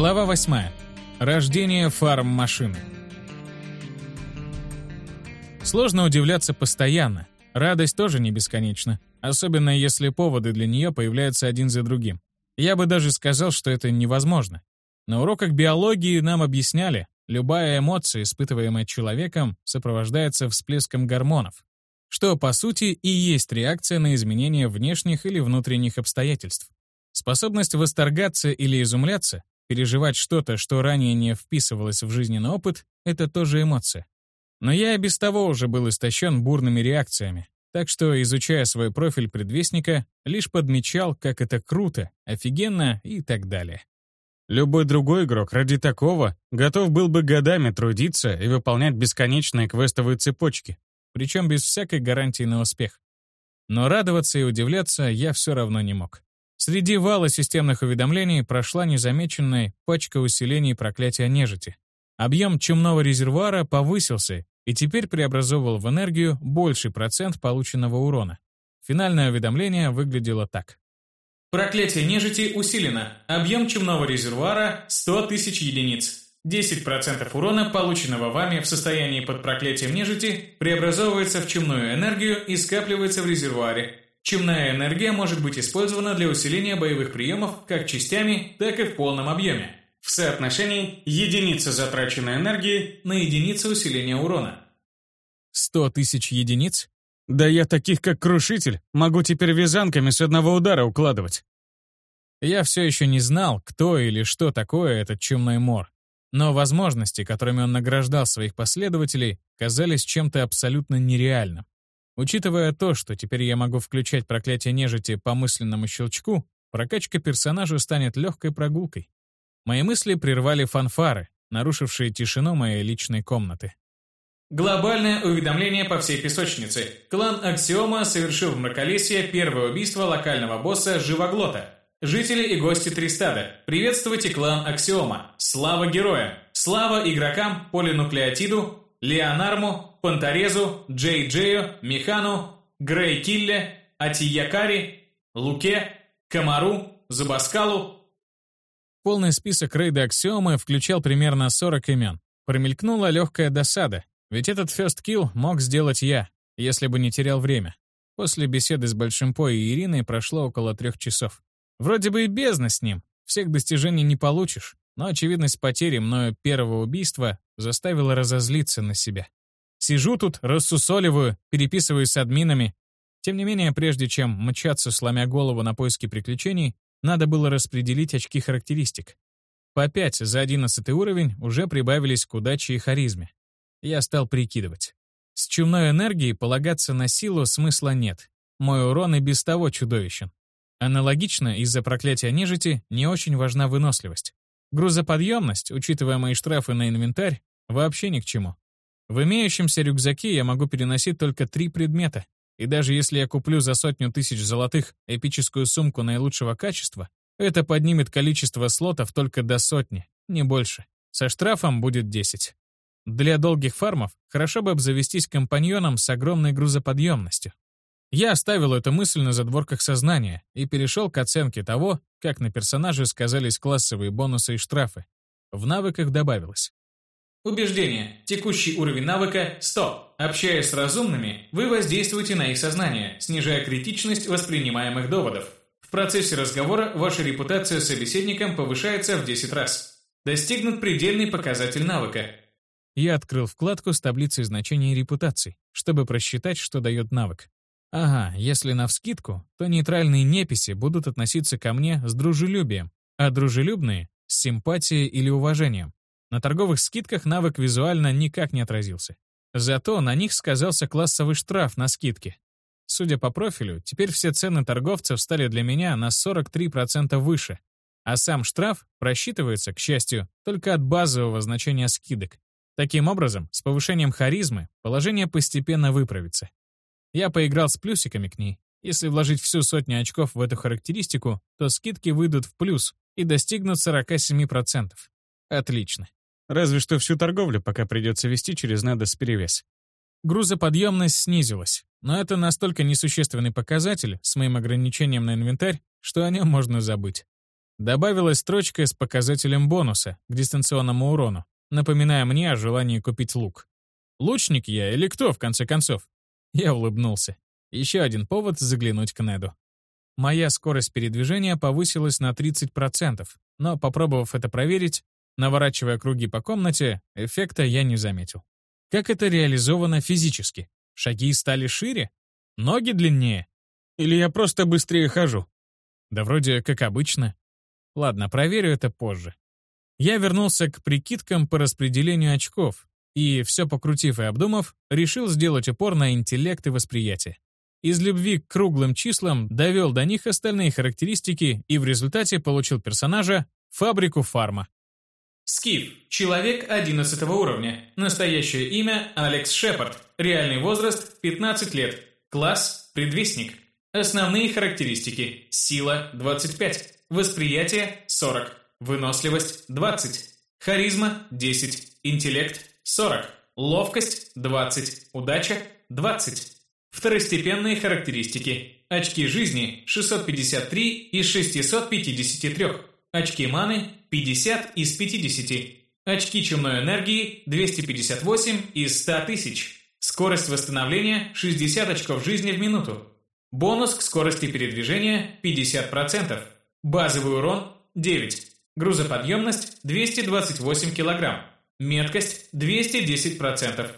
Глава 8. Рождение фарм-машины. Сложно удивляться постоянно. Радость тоже не бесконечна, особенно если поводы для нее появляются один за другим. Я бы даже сказал, что это невозможно. На уроках биологии нам объясняли, любая эмоция, испытываемая человеком, сопровождается всплеском гормонов, что, по сути, и есть реакция на изменения внешних или внутренних обстоятельств. Способность восторгаться или изумляться Переживать что-то, что ранее не вписывалось в жизненный опыт, это тоже эмоция. Но я и без того уже был истощен бурными реакциями, так что, изучая свой профиль предвестника, лишь подмечал, как это круто, офигенно и так далее. Любой другой игрок ради такого готов был бы годами трудиться и выполнять бесконечные квестовые цепочки, причем без всякой гарантии на успех. Но радоваться и удивляться я все равно не мог. Среди вала системных уведомлений прошла незамеченная пачка усилений проклятия нежити. Объем чумного резервуара повысился и теперь преобразовывал в энергию больший процент полученного урона. Финальное уведомление выглядело так. Проклятие нежити усилено. Объем чумного резервуара 100 тысяч единиц. 10% урона, полученного вами в состоянии под проклятием нежити, преобразовывается в чумную энергию и скапливается в резервуаре. Чумная энергия может быть использована для усиления боевых приемов как частями, так и в полном объеме. В соотношении единица затраченной энергии на единицу усиления урона. Сто тысяч единиц? Да я таких, как Крушитель, могу теперь вязанками с одного удара укладывать. Я все еще не знал, кто или что такое этот чумной мор. Но возможности, которыми он награждал своих последователей, казались чем-то абсолютно нереальным. Учитывая то, что теперь я могу включать проклятие нежити по мысленному щелчку, прокачка персонажа станет легкой прогулкой. Мои мысли прервали фанфары, нарушившие тишину моей личной комнаты. Глобальное уведомление по всей песочнице. Клан Аксиома совершил в Мраколесье первое убийство локального босса Живоглота. Жители и гости Тристада, приветствуйте клан Аксиома. Слава героям! Слава игрокам Полинуклеотиду, Леонарму, Панторезу, Джей Джею, Михану, Грей Килле, Атиякари, Луке, Комару, Забаскалу. Полный список рейда Аксиомы включал примерно 40 имен. Промелькнула легкая досада, ведь этот first kill мог сделать я, если бы не терял время. После беседы с Большим По и Ириной прошло около трех часов. Вроде бы и бездна с ним, всех достижений не получишь, но очевидность потери мною первого убийства заставила разозлиться на себя. Сижу тут, рассусоливаю, переписываюсь с админами. Тем не менее, прежде чем мчаться, сломя голову на поиски приключений, надо было распределить очки характеристик. По 5 за 11 уровень уже прибавились к удаче и харизме. Я стал прикидывать. С чумной энергией полагаться на силу смысла нет. Мой урон и без того чудовищен. Аналогично, из-за проклятия нежити не очень важна выносливость. Грузоподъемность, учитывая мои штрафы на инвентарь, вообще ни к чему. В имеющемся рюкзаке я могу переносить только три предмета, и даже если я куплю за сотню тысяч золотых эпическую сумку наилучшего качества, это поднимет количество слотов только до сотни, не больше. Со штрафом будет 10. Для долгих фармов хорошо бы обзавестись компаньоном с огромной грузоподъемностью. Я оставил эту мысль на задворках сознания и перешел к оценке того, как на персонаже сказались классовые бонусы и штрафы. В навыках добавилось. Убеждение. Текущий уровень навыка 100. Общаясь с разумными, вы воздействуете на их сознание, снижая критичность воспринимаемых доводов. В процессе разговора ваша репутация с собеседником повышается в 10 раз. Достигнут предельный показатель навыка. Я открыл вкладку с таблицей значений репутаций, чтобы просчитать, что дает навык. Ага, если навскидку, то нейтральные неписи будут относиться ко мне с дружелюбием, а дружелюбные — с симпатией или уважением. На торговых скидках навык визуально никак не отразился. Зато на них сказался классовый штраф на скидки. Судя по профилю, теперь все цены торговцев стали для меня на 43% выше, а сам штраф просчитывается, к счастью, только от базового значения скидок. Таким образом, с повышением харизмы положение постепенно выправится. Я поиграл с плюсиками к ней. Если вложить всю сотню очков в эту характеристику, то скидки выйдут в плюс и достигнут 47%. Отлично. Разве что всю торговлю пока придется вести через Недос перевес. Грузоподъемность снизилась, но это настолько несущественный показатель с моим ограничением на инвентарь, что о нем можно забыть. Добавилась строчка с показателем бонуса к дистанционному урону, напоминая мне о желании купить лук. Лучник я или кто, в конце концов? Я улыбнулся. Еще один повод заглянуть к Неду. Моя скорость передвижения повысилась на 30%, но, попробовав это проверить, наворачивая круги по комнате, эффекта я не заметил. Как это реализовано физически? Шаги стали шире? Ноги длиннее? Или я просто быстрее хожу? Да вроде как обычно. Ладно, проверю это позже. Я вернулся к прикидкам по распределению очков и, все покрутив и обдумав, решил сделать упор на интеллект и восприятие. Из любви к круглым числам довел до них остальные характеристики и в результате получил персонажа «Фабрику фарма». Скиф. Человек 11 уровня. Настоящее имя Алекс Шепард. Реальный возраст 15 лет. Класс Предвестник. Основные характеристики. Сила 25. Восприятие 40. Выносливость 20. Харизма 10. Интеллект 40. Ловкость 20. Удача 20. Второстепенные характеристики. Очки жизни 653 из 653. Очки маны 50 из 50. Очки чумной энергии 258 из 100 тысяч. Скорость восстановления 60 очков жизни в минуту. Бонус к скорости передвижения 50%. Базовый урон 9. Грузоподъемность 228 кг. Меткость 210%.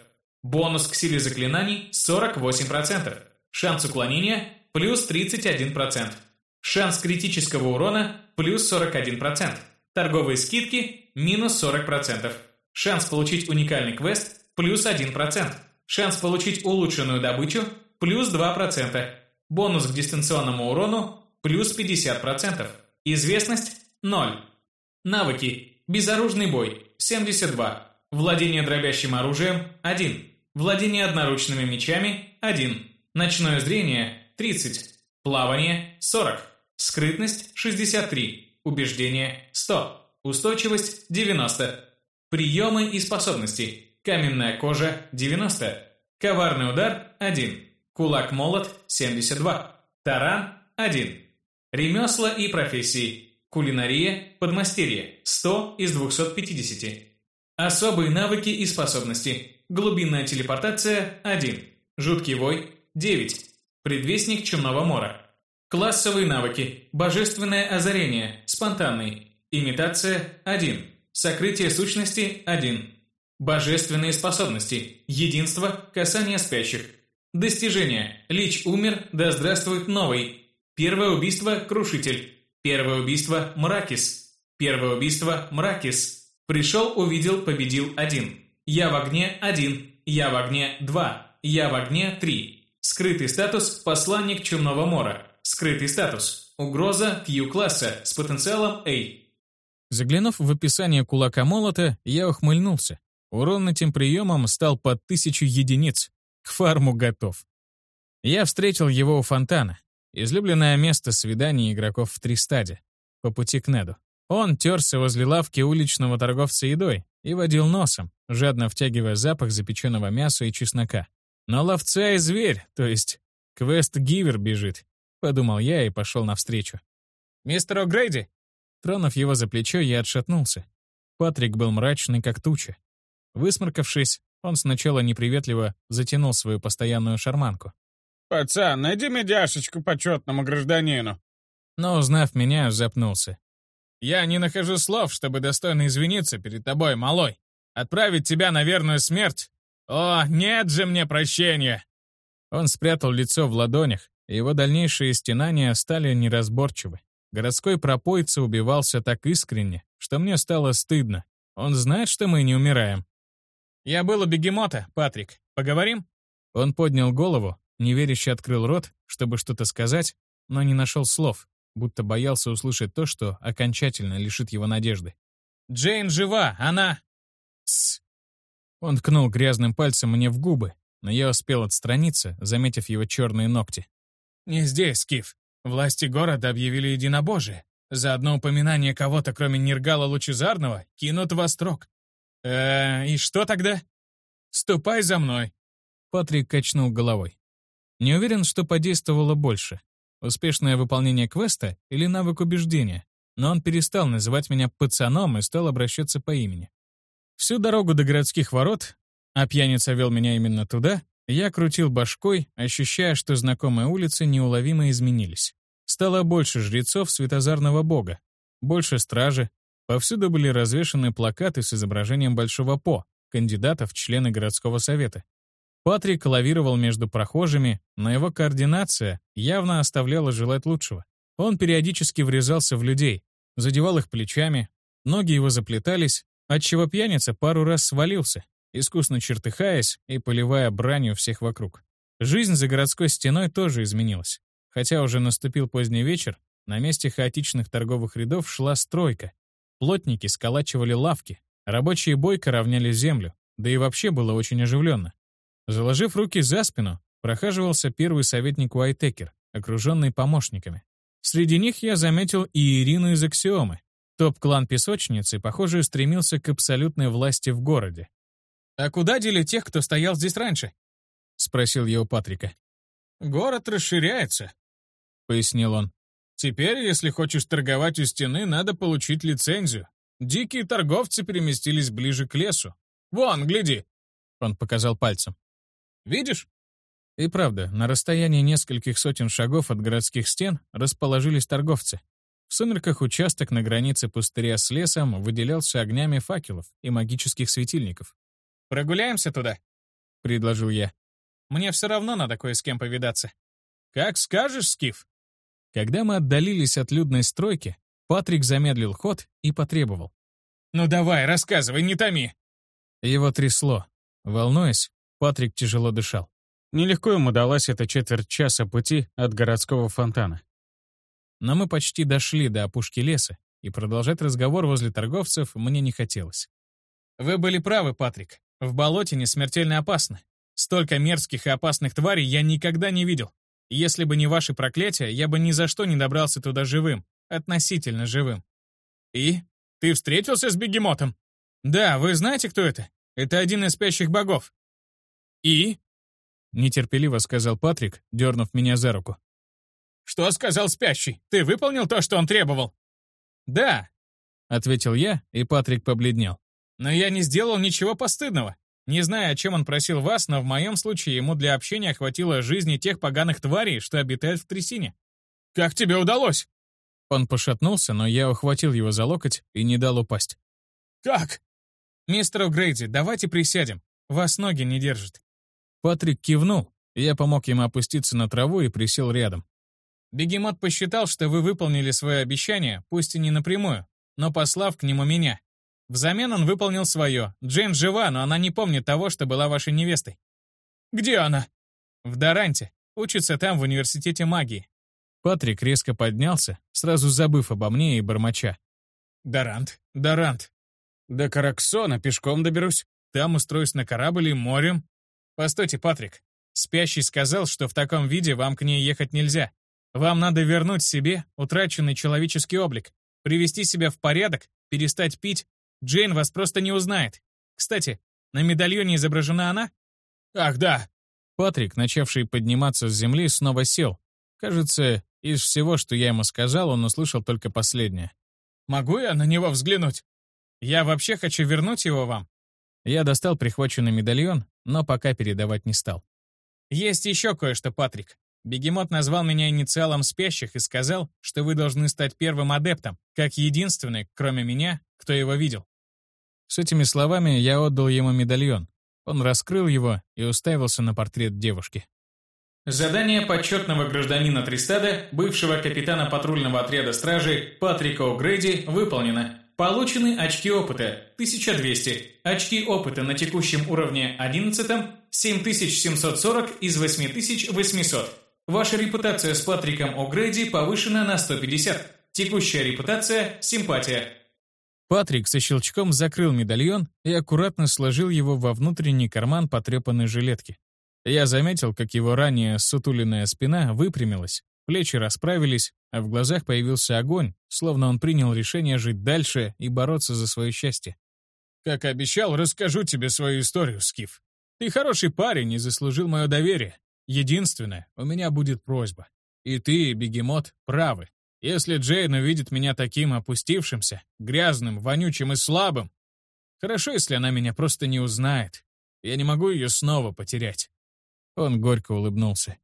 Бонус к силе заклинаний 48%. Шанс уклонения плюс 31%. Шанс критического урона плюс 41%. Торговые скидки минус 40%. Шанс получить уникальный квест плюс 1%. Шанс получить улучшенную добычу плюс 2%. Бонус к дистанционному урону плюс 50%. Известность 0. Навыки. Безоружный бой 72. Владение дробящим оружием 1. Владение одноручными мечами – 1. Ночное зрение – 30. Плавание – 40. Скрытность – 63. Убеждение – 100. Устойчивость – 90. Приемы и способности. Каменная кожа – 90. Коварный удар – 1. Кулак-молот – 72. Таран – 1. Ремесла и профессии. Кулинария – подмастерье – 100 из 250. Особые навыки и способности. Глубинная телепортация – 1. Жуткий вой – 9. Предвестник Чумного Мора. Классовые навыки. Божественное озарение. Спонтанный. Имитация – 1. Сокрытие сущности – 1. Божественные способности. Единство. Касание спящих. Достижения. Лич умер, да здравствует новый. Первое убийство – Крушитель. Первое убийство – Мракис. Первое убийство – Мракис. Пришел, увидел, победил один. Я в огне один. Я в огне два. Я в огне три. Скрытый статус «Посланник Чумного Мора». Скрытый статус «Угроза Q-класса» с потенциалом A. Заглянув в описание кулака молота, я ухмыльнулся. Урон этим приемом стал под тысячу единиц. К фарму готов. Я встретил его у фонтана. Излюбленное место свиданий игроков в три стаде. По пути к Неду. Он терся возле лавки уличного торговца едой и водил носом, жадно втягивая запах запеченного мяса и чеснока. Но ловца и зверь, то есть квест-гивер бежит, подумал я и пошел навстречу. «Мистер О'Грейди!» Тронув его за плечо, я отшатнулся. Патрик был мрачный, как туча. Высморкавшись, он сначала неприветливо затянул свою постоянную шарманку. «Пацан, найди медяшечку почетному гражданину!» Но, узнав меня, запнулся. Я не нахожу слов, чтобы достойно извиниться перед тобой, малой. Отправить тебя на верную смерть? О, нет же мне прощения!» Он спрятал лицо в ладонях, его дальнейшие стенания стали неразборчивы. Городской пропойца убивался так искренне, что мне стало стыдно. Он знает, что мы не умираем. «Я был у бегемота, Патрик. Поговорим?» Он поднял голову, неверяще открыл рот, чтобы что-то сказать, но не нашел слов будто боялся услышать то, что окончательно лишит его надежды. «Джейн жива! Она...» «Тссс!» Он ткнул грязным пальцем мне в губы, но я успел отстраниться, заметив его черные ногти. «Не здесь, Скиф. Власти города объявили единобожие. За одно упоминание кого-то, кроме Нергала Лучезарного, кинут во строк. э и что тогда?» «Ступай за мной!» Патрик качнул головой. Не уверен, что подействовало больше Успешное выполнение квеста или навык убеждения? но он перестал называть меня пацаном и стал обращаться по имени. Всю дорогу до городских ворот, а пьяница вел меня именно туда, я крутил башкой, ощущая, что знакомые улицы неуловимо изменились. Стало больше жрецов светозарного бога, больше стражи, повсюду были развешаны плакаты с изображением Большого По, кандидата в члены городского совета. Патрик лавировал между прохожими, но его координация явно оставляла желать лучшего. Он периодически врезался в людей, задевал их плечами, ноги его заплетались, отчего пьяница пару раз свалился, искусно чертыхаясь и поливая бранью всех вокруг. Жизнь за городской стеной тоже изменилась. Хотя уже наступил поздний вечер, на месте хаотичных торговых рядов шла стройка. Плотники сколачивали лавки, рабочие бойко равняли землю, да и вообще было очень оживленно. Заложив руки за спину, прохаживался первый советник Уайтекер, окруженный помощниками. Среди них я заметил и Ирину из Аксиомы. Топ-клан песочницы, похоже, стремился к абсолютной власти в городе. «А куда дели тех, кто стоял здесь раньше?» — спросил я у Патрика. «Город расширяется», — пояснил он. «Теперь, если хочешь торговать у стены, надо получить лицензию. Дикие торговцы переместились ближе к лесу. Вон, гляди!» Он показал пальцем. Видишь?» И правда, на расстоянии нескольких сотен шагов от городских стен расположились торговцы. В сумерках участок на границе пустыря с лесом выделялся огнями факелов и магических светильников. «Прогуляемся туда?» — предложил я. «Мне все равно надо кое с кем повидаться». «Как скажешь, Скиф». Когда мы отдалились от людной стройки, Патрик замедлил ход и потребовал. «Ну давай, рассказывай, не томи!» Его трясло. Волнуясь, Патрик тяжело дышал. Нелегко ему далась эта четверть часа пути от городского фонтана. Но мы почти дошли до опушки леса, и продолжать разговор возле торговцев мне не хотелось. «Вы были правы, Патрик. В болоте не смертельно опасно. Столько мерзких и опасных тварей я никогда не видел. Если бы не ваши проклятия, я бы ни за что не добрался туда живым, относительно живым. И? Ты встретился с бегемотом? Да, вы знаете, кто это? Это один из спящих богов. «И?» — нетерпеливо сказал Патрик, дернув меня за руку. «Что сказал спящий? Ты выполнил то, что он требовал?» «Да», — ответил я, и Патрик побледнел. «Но я не сделал ничего постыдного. Не знаю, о чем он просил вас, но в моем случае ему для общения хватило жизни тех поганых тварей, что обитают в трясине. Как тебе удалось?» Он пошатнулся, но я ухватил его за локоть и не дал упасть. «Как?» «Мистер Грейди, давайте присядем. Вас ноги не держат. Патрик кивнул, я помог ему опуститься на траву и присел рядом. Бегемот посчитал, что вы выполнили свое обещание, пусть и не напрямую, но послав к нему меня. Взамен он выполнил свое. Джейн жива, но она не помнит того, что была вашей невестой. «Где она?» «В Даранте. Учится там, в университете магии». Патрик резко поднялся, сразу забыв обо мне и бормоча. «Дарант, Дарант. До Караксона пешком доберусь. Там устроюсь на корабль и морем. «Постойте, Патрик. Спящий сказал, что в таком виде вам к ней ехать нельзя. Вам надо вернуть себе утраченный человеческий облик, привести себя в порядок, перестать пить. Джейн вас просто не узнает. Кстати, на медальоне изображена она? Ах, да. Патрик, начавший подниматься с земли, снова сел. Кажется, из всего, что я ему сказал, он услышал только последнее. «Могу я на него взглянуть? Я вообще хочу вернуть его вам. Я достал прихваченный медальон, но пока передавать не стал. «Есть еще кое-что, Патрик. Бегемот назвал меня инициалом спящих и сказал, что вы должны стать первым адептом, как единственный, кроме меня, кто его видел». С этими словами я отдал ему медальон. Он раскрыл его и уставился на портрет девушки. Задание почетного гражданина Тристада, бывшего капитана патрульного отряда стражи Патрика О'Грейди, выполнено. Получены очки опыта 1200. Очки опыта на текущем уровне 11 7740 из 8800. Ваша репутация с Патриком О'Грейди повышена на 150. Текущая репутация – симпатия. Патрик со щелчком закрыл медальон и аккуратно сложил его во внутренний карман потрепанной жилетки. Я заметил, как его ранее сутуленная спина выпрямилась, Плечи расправились, а в глазах появился огонь, словно он принял решение жить дальше и бороться за свое счастье. «Как обещал, расскажу тебе свою историю, Скиф. Ты хороший парень и заслужил мое доверие. Единственное, у меня будет просьба. И ты, бегемот, правы. Если Джейн увидит меня таким опустившимся, грязным, вонючим и слабым, хорошо, если она меня просто не узнает. Я не могу ее снова потерять. Он горько улыбнулся.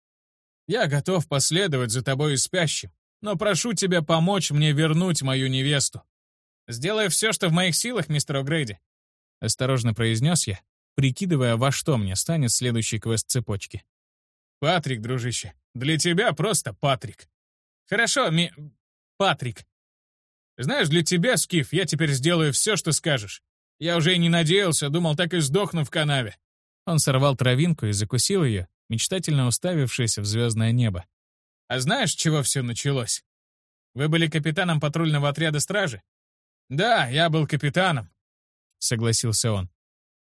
Я готов последовать за тобой и спящим, но прошу тебя помочь мне вернуть мою невесту. Сделай все, что в моих силах, мистер О'Грейди. Осторожно произнес я, прикидывая, во что мне станет следующий квест цепочки. Патрик, дружище, для тебя просто Патрик. Хорошо, ми... Патрик. Знаешь, для тебя, Скиф, я теперь сделаю все, что скажешь. Я уже и не надеялся, думал, так и сдохну в канаве. Он сорвал травинку и закусил ее, мечтательно уставившись в звездное небо. А знаешь, чего все началось? Вы были капитаном патрульного отряда стражи? Да, я был капитаном, согласился он.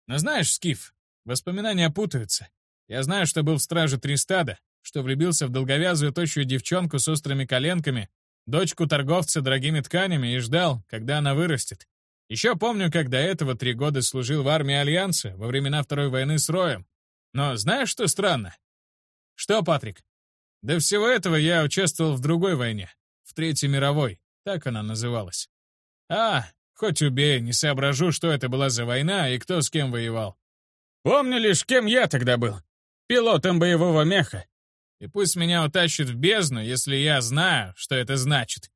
Но знаешь, Скиф, воспоминания путаются. Я знаю, что был в страже три стада, что влюбился в долговязую тощую девчонку с острыми коленками, дочку торговца дорогими тканями и ждал, когда она вырастет. Еще помню, как до этого три года служил в армии Альянса во времена Второй войны с Роем. Но знаешь, что странно? Что, Патрик? До всего этого я участвовал в другой войне, в Третьей мировой, так она называлась. А, хоть убей, не соображу, что это была за война и кто с кем воевал. Помню лишь, кем я тогда был пилотом боевого меха. И пусть меня утащат в бездну, если я знаю, что это значит.